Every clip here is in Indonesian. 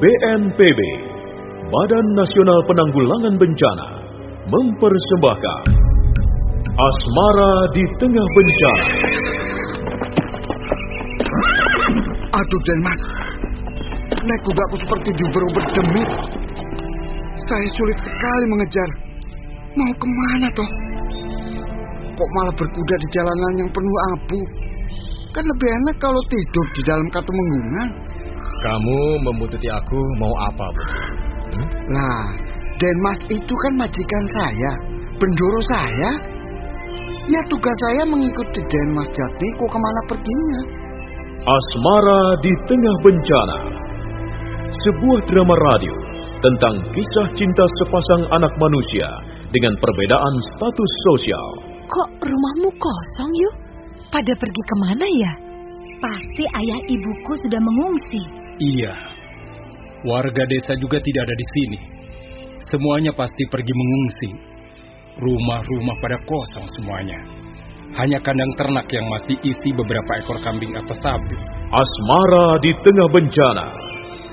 BNPB, Badan Nasional Penanggulangan Bencana, mempersembahkan Asmara di Tengah Bencana. Aduh, Denmas. Naik kudaku seperti diuber-uber demit. Saya sulit sekali mengejar. Mau ke mana toh? Kok malah berkuda di jalanan yang penuh abu? Kan lebih enak kalau tidur di dalam katu menggungan. Kamu membuntuti aku mau apa, Bu? Hmm? Nah, Denmas itu kan majikan saya, pendoro saya. Ya tugas saya mengikuti Denmas Jatiko ke mana perginya. Asmara di tengah bencana. Sebuah drama radio tentang kisah cinta sepasang anak manusia dengan perbedaan status sosial. Kok rumahmu kosong, yuk? Pada pergi ke mana ya? Pasti ayah ibuku sudah mengungsi. Iya. Warga desa juga tidak ada di sini. Semuanya pasti pergi mengungsi. Rumah-rumah pada kosong semuanya. Hanya kandang ternak yang masih isi beberapa ekor kambing atau sapi. Asmara di tengah bencana.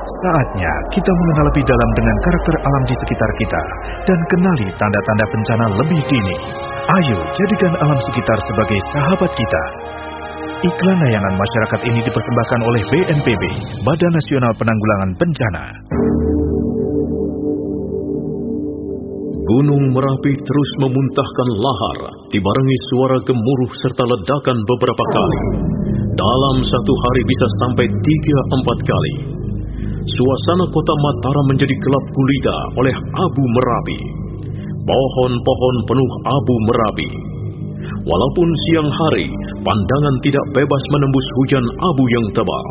Saatnya kita mengenal lebih dalam dengan karakter alam di sekitar kita dan kenali tanda-tanda bencana lebih dini. Ayo jadikan alam sekitar sebagai sahabat kita. Iklan layanan masyarakat ini dipersembahkan oleh BNPB, Badan Nasional Penanggulangan Bencana. Gunung Merapi terus memuntahkan lahar, dibarengi suara gemuruh serta ledakan beberapa kali. Dalam satu hari bisa sampai tiga empat kali. Suasana kota Mataram menjadi gelap gulita oleh abu Merapi. Pohon-pohon penuh abu Merapi. Walaupun siang hari, pandangan tidak bebas menembus hujan abu yang tebal.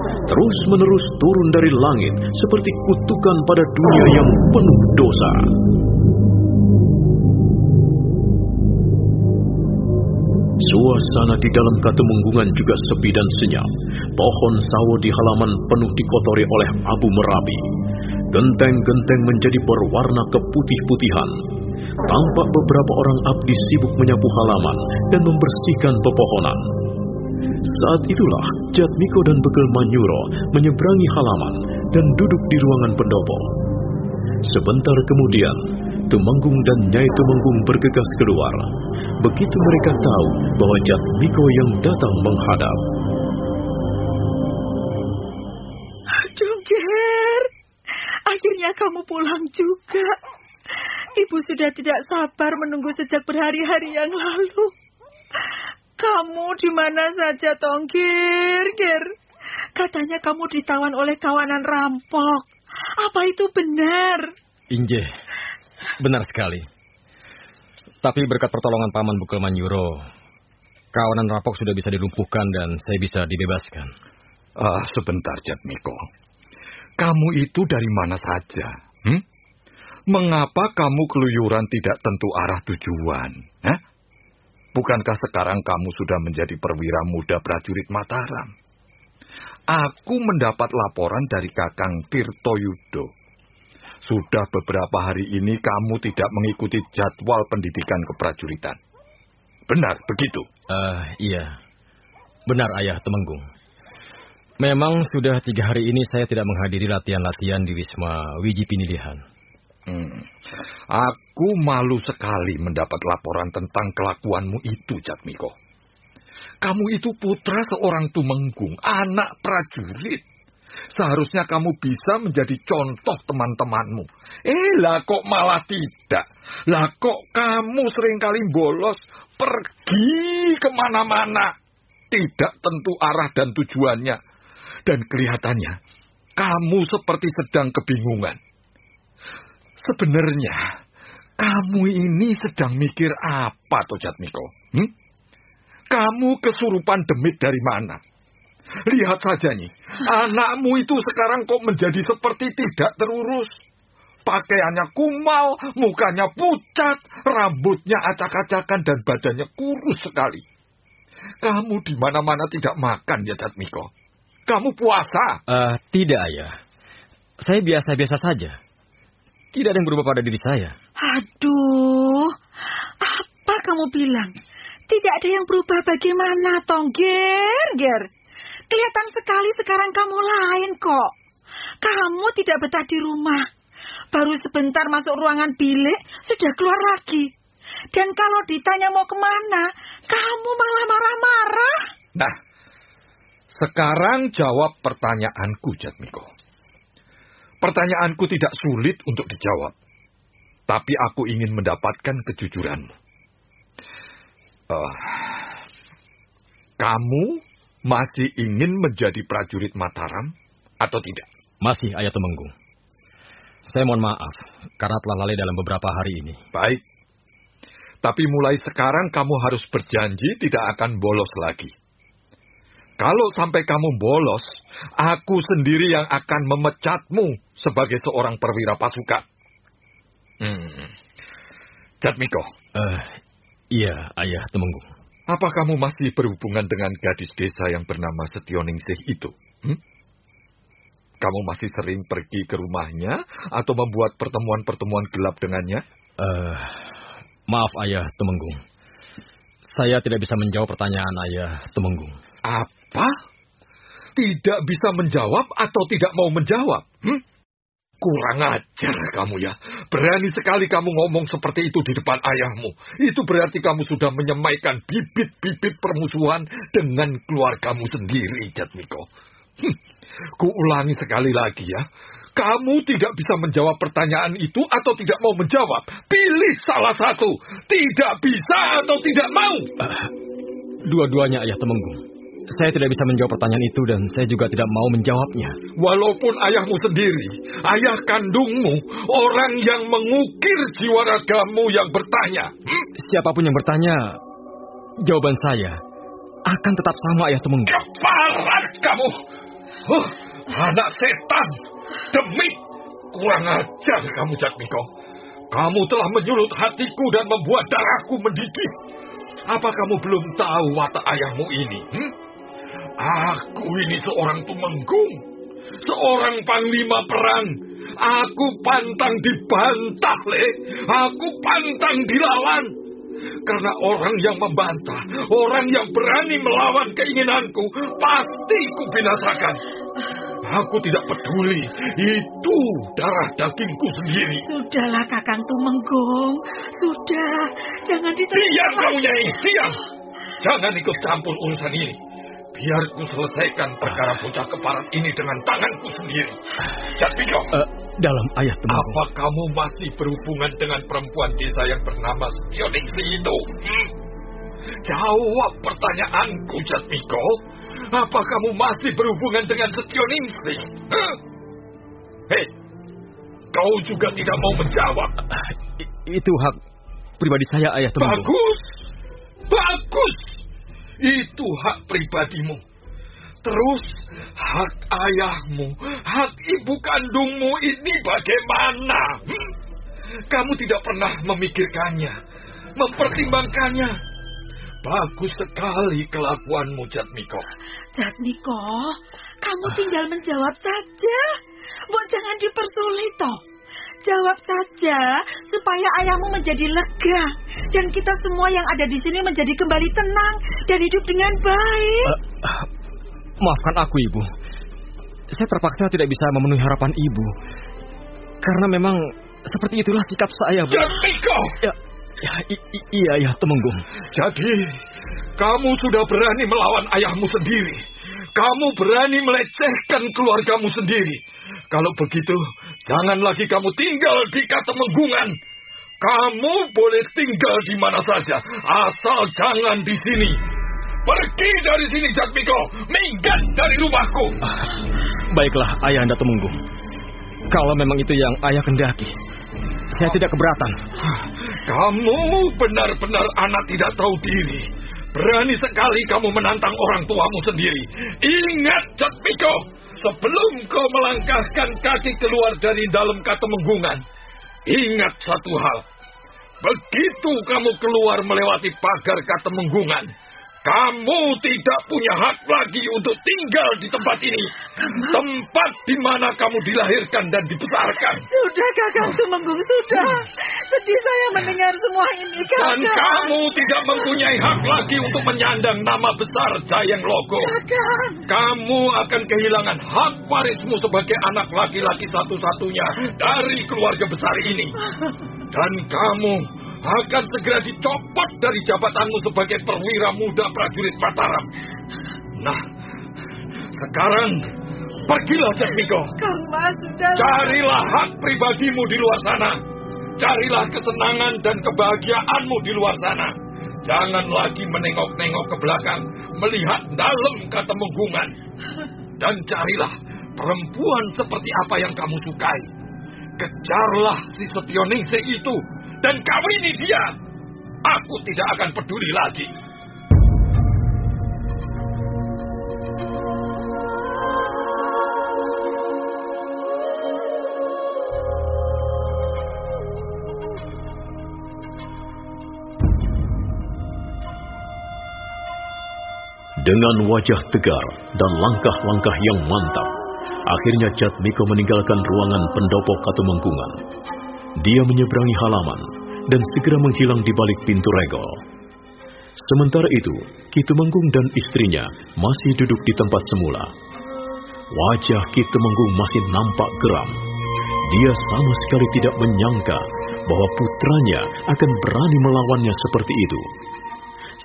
Terus-menerus turun dari langit seperti kutukan pada dunia yang penuh dosa. Suasana di dalam Katemenggungan juga sepi dan senyap. Pohon sawo di halaman penuh dikotori oleh abu merapi. Genteng-genteng menjadi berwarna keputih-putihan. Tampak beberapa orang abdi sibuk menyapu halaman dan membersihkan pepohonan. Saat itulah Jatmiko dan Begel Manyuro menyeberangi halaman dan duduk di ruangan pendopo. Sebentar kemudian, Tumenggung dan Nyai Tumenggung bergegas keluar. Begitu mereka tahu bahwa Jatmiko yang datang menghadap. Jungkir, akhirnya kamu pulang juga. Ibu sudah tidak sabar menunggu sejak berhari-hari yang lalu. Kamu di mana saja, Tonggir? Gir? Katanya kamu ditawan oleh kawanan rampok. Apa itu benar? Inje, benar sekali. Tapi berkat pertolongan Paman Bukel Manyuro, kawanan rampok sudah bisa dilumpuhkan dan saya bisa dibebaskan. Ah, sebentar, Jatmiko. Kamu itu dari mana saja? Hmm? Mengapa kamu keluyuran tidak tentu arah tujuan? Hah? Bukankah sekarang kamu sudah menjadi perwira muda prajurit Mataram? Aku mendapat laporan dari Kakang Tirto Yudo. Sudah beberapa hari ini kamu tidak mengikuti jadwal pendidikan keprajuritan. Benar begitu? Uh, iya, benar ayah Temenggung. Memang sudah tiga hari ini saya tidak menghadiri latihan-latihan di Wisma Wiji Pinilihan. Hmm. Aku malu sekali mendapat laporan tentang kelakuanmu itu, Jatmiko. Kamu itu putra seorang tumenggung, anak prajurit. Seharusnya kamu bisa menjadi contoh teman-temanmu. Eh lah kok malah tidak. Lah kok kamu sering kali bolos pergi ke mana-mana. Tidak tentu arah dan tujuannya. Dan kelihatannya kamu seperti sedang kebingungan. Sebenarnya, kamu ini sedang mikir apa, toh Jatmiko? Hmm? Kamu kesurupan demit dari mana? Lihat saja nih, anakmu itu sekarang kok menjadi seperti tidak terurus. Pakaiannya kumal, mukanya pucat, rambutnya acak-acakan dan badannya kurus sekali. Kamu di mana-mana tidak makan ya Jatmiko. Kamu puasa? Uh, tidak, Ayah. Saya biasa-biasa saja. Tidak ada yang berubah pada diri saya. Aduh, apa kamu bilang? Tidak ada yang berubah bagaimana, Tongger, Ger? Kelihatan sekali sekarang kamu lain kok. Kamu tidak betah di rumah. Baru sebentar masuk ruangan bilik, sudah keluar lagi. Dan kalau ditanya mau ke mana, kamu malah marah-marah. Nah, sekarang jawab pertanyaanku, Jatmiko. Pertanyaanku tidak sulit untuk dijawab, tapi aku ingin mendapatkan kejujuranmu. Uh, kamu masih ingin menjadi prajurit Mataram atau tidak? Masih, Ayah Temenggung. Saya mohon maaf karena telah lalai dalam beberapa hari ini. Baik. Tapi mulai sekarang kamu harus berjanji tidak akan bolos lagi. Kalau sampai kamu bolos, aku sendiri yang akan memecatmu sebagai seorang perwira pasukan. Hmm. Jatmiko. Uh, iya, ayah Temenggung. Apa kamu masih berhubungan dengan gadis desa yang bernama Setioningsih itu? Hmm? Kamu masih sering pergi ke rumahnya atau membuat pertemuan-pertemuan gelap dengannya? Uh, maaf, ayah Temenggung. Saya tidak bisa menjawab pertanyaan ayah Temenggung. Apa? Tidak bisa menjawab atau tidak mau menjawab? Hmm? Kurang ajar kamu ya. Berani sekali kamu ngomong seperti itu di depan ayahmu. Itu berarti kamu sudah menyemaikan bibit-bibit permusuhan dengan keluargamu sendiri, Jatmiko. Hm. Kuulangi sekali lagi ya. Kamu tidak bisa menjawab pertanyaan itu atau tidak mau menjawab. Pilih salah satu. Tidak bisa atau tidak mau. Dua-duanya ayah temenggung. Saya tidak bisa menjawab pertanyaan itu dan saya juga tidak mau menjawabnya. Walaupun ayahmu sendiri, ayah kandungmu, orang yang mengukir jiwa ragamu yang bertanya. Hmm? Siapa pun yang bertanya, jawaban saya akan tetap sama ayah temenggung. Keparat kamu! Huh, anak setan! Demi kurang ajar kamu Jatmiko. Kamu telah menyulut hatiku dan membuat darahku mendidih. Apa kamu belum tahu watak ayahmu ini? Hmm? Aku ini seorang tumenggung, seorang panglima perang. Aku pantang dibantah, Le. Aku pantang dilawan. Karena orang yang membantah, orang yang berani melawan keinginanku, pasti kubinasakan. Aku tidak peduli. Itu darah dagingku sendiri. Sudahlah, Kakang Tumenggung. Sudah. Jangan diterima. Diam kamu, Nyai. Diam. Jangan ikut campur urusan ini. Biar ku selesaikan perkara bocah keparat ini dengan tanganku sendiri. Jatmiko. Uh, dalam ayat Tumenggung. Apa kamu masih berhubungan dengan perempuan desa yang bernama Sioningsi itu? Hmm? Jawab pertanyaanku, Jatmiko. Apa kamu masih berhubungan dengan Setioningsi? Huh? Hei, kau juga tidak mau menjawab. Itu hak pribadi saya, Ayah Temenggung. Bagus, bagus. Itu hak pribadimu. Terus hak ayahmu, hak ibu kandungmu ini bagaimana? Hmm? kamu tidak pernah memikirkannya, mempertimbangkannya. Bagus sekali kelakuanmu, Jatmiko. Jatmiko, kamu tinggal menjawab saja. Bu, jangan dipersulit toh. Jawab saja supaya ayahmu menjadi lega dan kita semua yang ada di sini menjadi kembali tenang dan hidup dengan baik. Uh, uh, maafkan aku, Ibu. Saya terpaksa tidak bisa memenuhi harapan Ibu. Karena memang seperti itulah sikap saya, Bu. Jatmiko! Ya, ya, iya, iya, Temenggung. Jadi, kamu sudah berani melawan ayahmu sendiri. Kamu berani melecehkan keluargamu sendiri. Kalau begitu, jangan lagi kamu tinggal di Katemenggungan. Kamu boleh tinggal di mana saja, asal jangan di sini. Pergi dari sini, Jatmiko. Minggat dari rumahku. Ah, baiklah, ayah anda temenggung. Kalau memang itu yang ayah kendaki, saya tidak keberatan. Kamu benar-benar anak tidak tahu diri. Berani sekali kamu menantang orang tuamu sendiri. Ingat, Jatmiko, sebelum kau melangkahkan kaki keluar dari dalam katemenggungan, ingat satu hal. Begitu kamu keluar melewati pagar katemenggungan, kamu tidak punya hak lagi untuk tinggal di tempat ini. Tempat di mana kamu dilahirkan dan dibesarkan. Sudah, Kakak Tumenggung, sudah. Sedih saya mendengar semua ini, Kakak. Dan kamu tidak mempunyai hak lagi untuk menyandang nama besar Jayang Logo. Kakak. Kamu akan kehilangan hak warismu sebagai anak laki-laki satu-satunya dari keluarga besar ini. Dan kamu akan segera dicopot dari jabatanmu sebagai perwira muda prajurit Mataram. Nah, sekarang pergilah Jasmiko. Kang Mas, sudah. Carilah hak pribadimu di luar sana. Carilah kesenangan dan kebahagiaanmu di luar sana. Jangan lagi menengok-nengok ke belakang, melihat dalam kata menggungan. Dan carilah perempuan seperti apa yang kamu sukai. Kejarlah si Setioningse itu dan kawini dia. Aku tidak akan peduli lagi. Dengan wajah tegar dan langkah-langkah yang mantap, akhirnya Jatmiko meninggalkan ruangan pendopo Katumengkungan. Dia menyeberangi halaman dan segera menghilang di balik pintu regol. Sementara itu, Kitumenggung dan istrinya masih duduk di tempat semula. Wajah Kitumenggung masih nampak geram. Dia sama sekali tidak menyangka bahwa putranya akan berani melawannya seperti itu.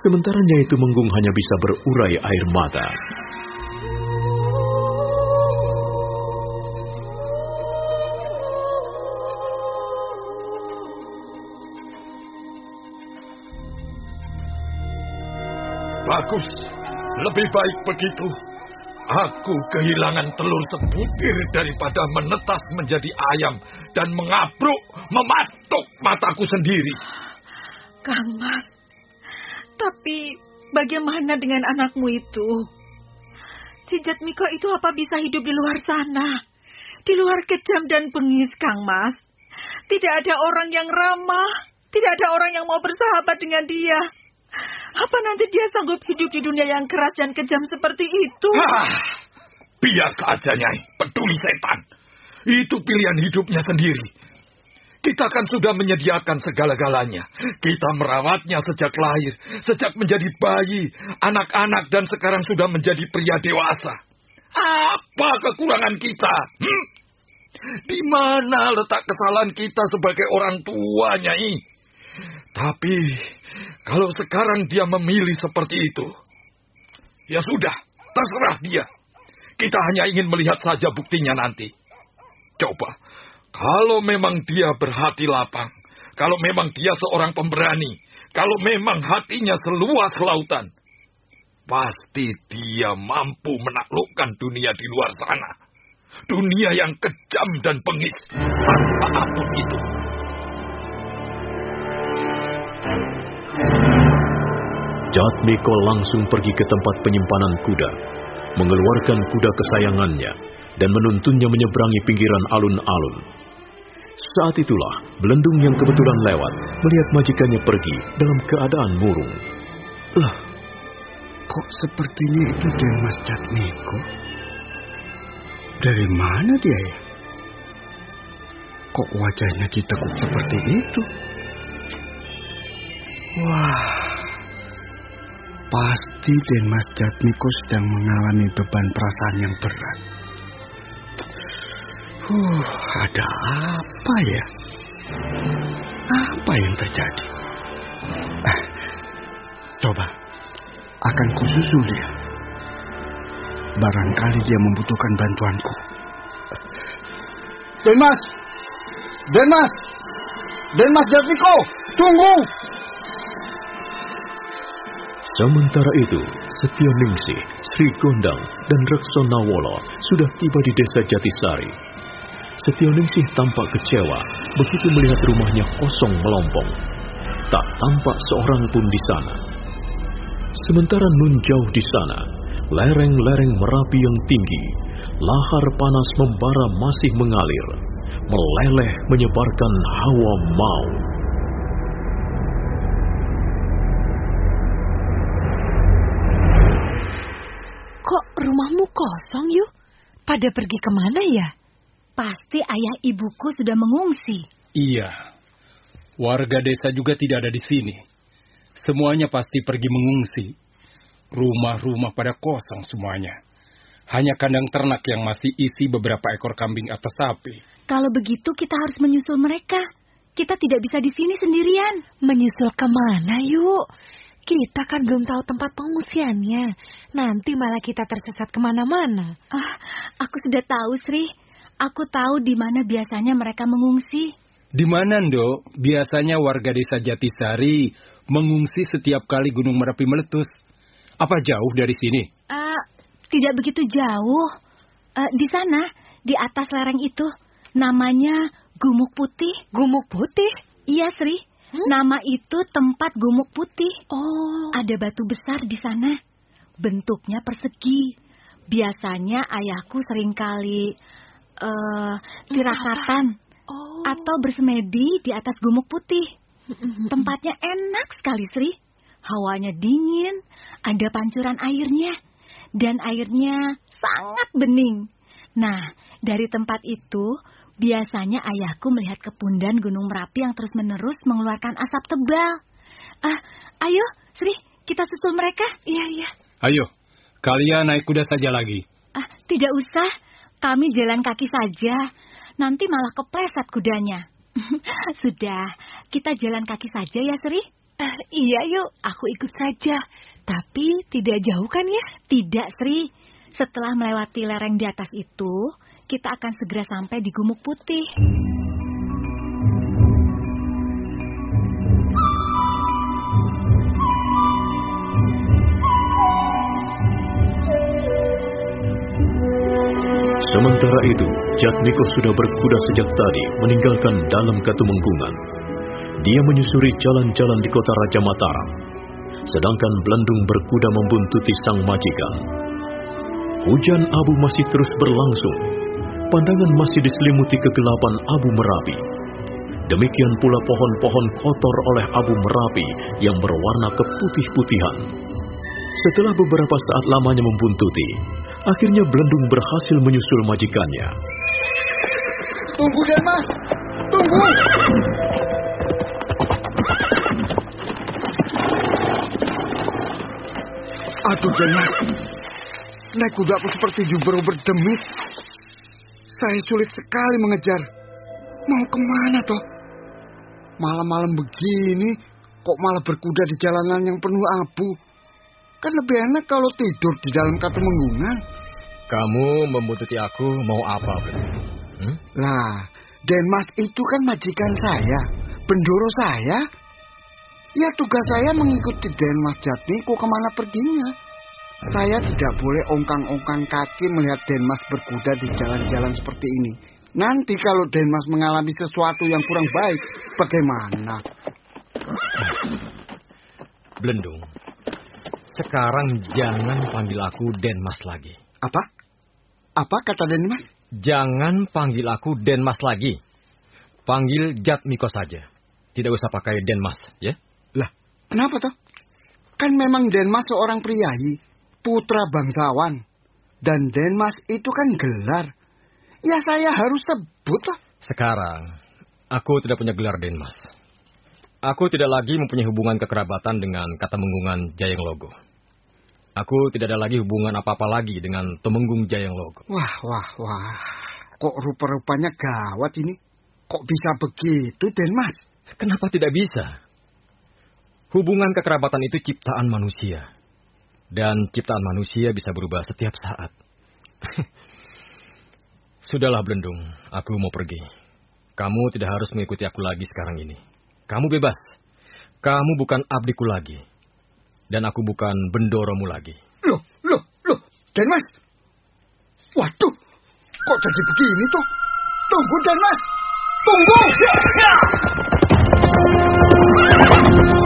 Sementara Nyai Tumenggung hanya bisa berurai air mata. Bagus. Lebih baik begitu. Aku kehilangan telur sebutir daripada menetas menjadi ayam dan mengabruk, mematuk mataku sendiri. Kang Mas, tapi bagaimana dengan anakmu itu? Si Jatmiko itu apa bisa hidup di luar sana? Di luar kejam dan bengis, Kang Mas. Tidak ada orang yang ramah, tidak ada orang yang mau bersahabat dengan dia. Apa nanti dia sanggup hidup di dunia yang keras dan kejam seperti itu? Ah, biar saja, Nyai. Peduli setan. Itu pilihan hidupnya sendiri. Kita kan sudah menyediakan segala-galanya. Kita merawatnya sejak lahir, sejak menjadi bayi, anak-anak, dan sekarang sudah menjadi pria dewasa. Apa kekurangan kita? Hmm? Di mana letak kesalahan kita sebagai orang tua, Nyai? Tapi kalau sekarang dia memilih seperti itu, ya sudah, terserah dia. Kita hanya ingin melihat saja buktinya nanti. Coba, kalau memang dia berhati lapang, kalau memang dia seorang pemberani, kalau memang hatinya seluas lautan, pasti dia mampu menaklukkan dunia di luar sana. Dunia yang kejam dan pengis, tanpa ampun itu. Jatmiko langsung pergi ke tempat penyimpanan kuda, mengeluarkan kuda kesayangannya, dan menuntunnya menyeberangi pinggiran alun-alun. Saat itulah Belendung yang kebetulan lewat melihat majikannya pergi dalam keadaan murung. Lah, kok sepertinya itu Den Mas Jatmiko? Dari mana dia ya? Kok wajahnya ditekuk seperti itu? Wah, pasti Den Mas Jatmiko sedang mengalami beban perasaan yang berat. Uh, ada apa ya? Apa yang terjadi? Eh, coba, akan kususul dia. Barangkali dia membutuhkan bantuanku. Denmas! Denmas! Denmas Jatmiko! Tunggu! Sementara itu, Setio Ningsih, Sri Gondang, dan Rekso Nawolo sudah tiba di desa Jatisari. Setio Ningsih tampak kecewa begitu melihat rumahnya kosong melompong. Tak tampak seorang pun di sana. Sementara nun jauh di sana, lereng-lereng Merapi yang tinggi, lahar panas membara masih mengalir, meleleh menyebarkan hawa mau. Rumahmu kosong, yuk? Pada pergi ke mana ya? Pasti ayah ibuku sudah mengungsi. Iya. Warga desa juga tidak ada di sini. Semuanya pasti pergi mengungsi. Rumah-rumah pada kosong semuanya. Hanya kandang ternak yang masih isi beberapa ekor kambing atau sapi. Kalau begitu kita harus menyusul mereka. Kita tidak bisa di sini sendirian. Menyusul ke mana, yuk? Kita kan belum tahu tempat pengungsiannya. Nanti malah kita tersesat ke mana-mana. Ah, aku sudah tahu, Sri. Aku tahu di mana biasanya mereka mengungsi. Di mana, Ndok? Biasanya warga desa Jatisari mengungsi setiap kali Gunung Merapi meletus. Apa jauh dari sini? Uh, tidak begitu jauh. Uh, di sana, di atas lereng itu, namanya Gumuk Putih. Gumuk Putih? Iya, Sri. Hmm? Nama itu tempat Gumuk Putih. Oh. Ada batu besar di sana. Bentuknya persegi. Biasanya ayahku sering kali uh, tirakatan oh. atau bersemedi di atas Gumuk Putih. Tempatnya enak sekali, Sri. Hawanya dingin, ada pancuran airnya, dan airnya sangat bening. Nah, dari tempat itu, biasanya ayahku melihat kepundan Gunung Merapi yang terus-menerus mengeluarkan asap tebal. Ah, ayo, Sri, kita susul mereka. Iya, iya. Ayo, kalian naik kuda saja lagi. Ah, tidak usah. Kami jalan kaki saja. Nanti malah kepleset kudanya. Sudah, kita jalan kaki saja ya, Sri. Uh, iya yuk, aku ikut saja. Tapi tidak jauh kan ya? Tidak, Sri. Setelah melewati lereng di atas itu, kita akan segera sampai di Gumuk Putih. Sementara itu, Jatmiko sudah berkuda sejak tadi meninggalkan dalam Katumenggungan. Dia menyusuri jalan-jalan di kota Raja Mataram, sedangkan Belendung berkuda membuntuti sang majikan. Hujan abu masih terus berlangsung. Pandangan masih diselimuti kegelapan abu merapi. Demikian pula pohon-pohon kotor oleh abu merapi yang berwarna keputih-putihan. Setelah beberapa saat lamanya membuntuti, akhirnya Belendung berhasil menyusul majikannya. Tunggu, Mas! Tunggu! Aduh, Mas. Naik kudaku seperti jubero berdemit. Saya sulit sekali mengejar. Mau ke mana toh? Malam-malam begini, kok malah berkuda di jalanan yang penuh abu? Kan lebih enak kalau tidur di dalam kata menggungan. Kamu membutuhkan aku mau apa, Bro? Hmm? Lah, Denmas itu kan majikan saya, pendoro saya. Ya tugas saya mengikuti Denmas Jatmiko ke mana perginya. Saya tidak boleh ongkang-ongkang kaki melihat Denmas berkuda di jalan-jalan seperti ini. Nanti kalau Denmas mengalami sesuatu yang kurang baik, bagaimana? Belendung, sekarang jangan panggil aku Denmas lagi. Apa? Apa kata Denmas? Jangan panggil aku Denmas lagi. Panggil Jatmiko saja. Tidak usah pakai Denmas, ya? Lah, kenapa toh? Kan memang Denmas seorang priayi, putra bangsawan. Dan Denmas itu kan gelar. Ya saya harus sebut lah. Sekarang, aku tidak punya gelar Denmas. Aku tidak lagi mempunyai hubungan kekerabatan dengan kata menggungan Jayeng Logo. Aku tidak ada lagi hubungan apa-apa lagi dengan Temenggung Jayeng Logo. Wah, wah, wah. Kok rupa-rupanya gawat ini? Kok bisa begitu, Denmas? Kenapa tidak bisa? Hubungan kekerabatan itu ciptaan manusia. Dan ciptaan manusia bisa berubah setiap saat. Sudahlah, Belendung. Aku mau pergi. Kamu tidak harus mengikuti aku lagi sekarang ini. Kamu bebas. Kamu bukan abdiku lagi. Dan aku bukan bendoromu lagi. Loh, loh, loh. Denmas. Waduh. Kok jadi begini tuh? Tunggu, Denmas. Tunggu! Indonesia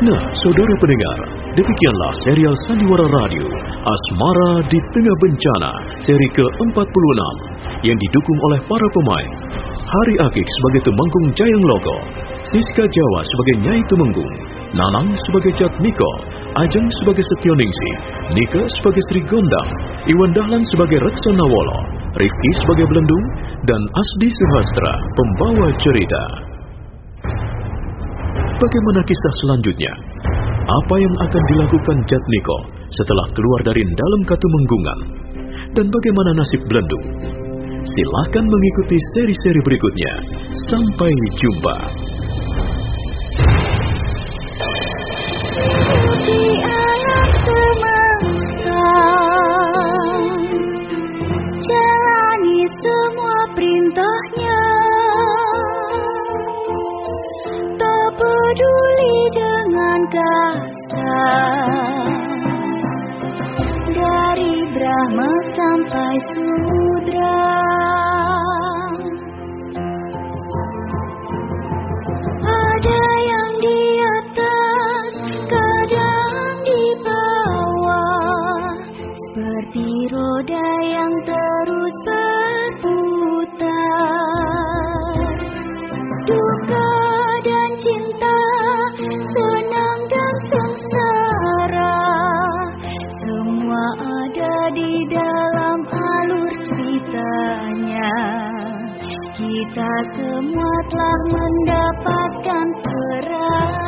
Nah, saudara pendengar, demikianlah serial Sandiwara Radio Asmara di Tengah Bencana seri ke-46 yang didukung oleh para pemain. Hari Akik sebagai Temenggung Jayang Logo, Siska Jawa sebagai Nyai Temenggung, Nanang sebagai Jat Miko, Ajeng sebagai Setioningsi, Nika sebagai Sri Gondang, Iwan Dahlan sebagai Reksa Nawolo, Rifki sebagai Belendung, dan Asdi Suhastra, pembawa cerita. Bagaimana kisah selanjutnya? Apa yang akan dilakukan Jatmiko setelah keluar dari dalam katu menggungan? Dan bagaimana nasib Belendung? Silahkan mengikuti seri-seri berikutnya. Sampai jumpa. Peduli dengan kasar. Dari Brahma sampai Sudra. Ada yang di atas, kadang di bawah, seperti roda yang terus berputar. Duka dan cinta, Kita semua telah mendapatkan perannya.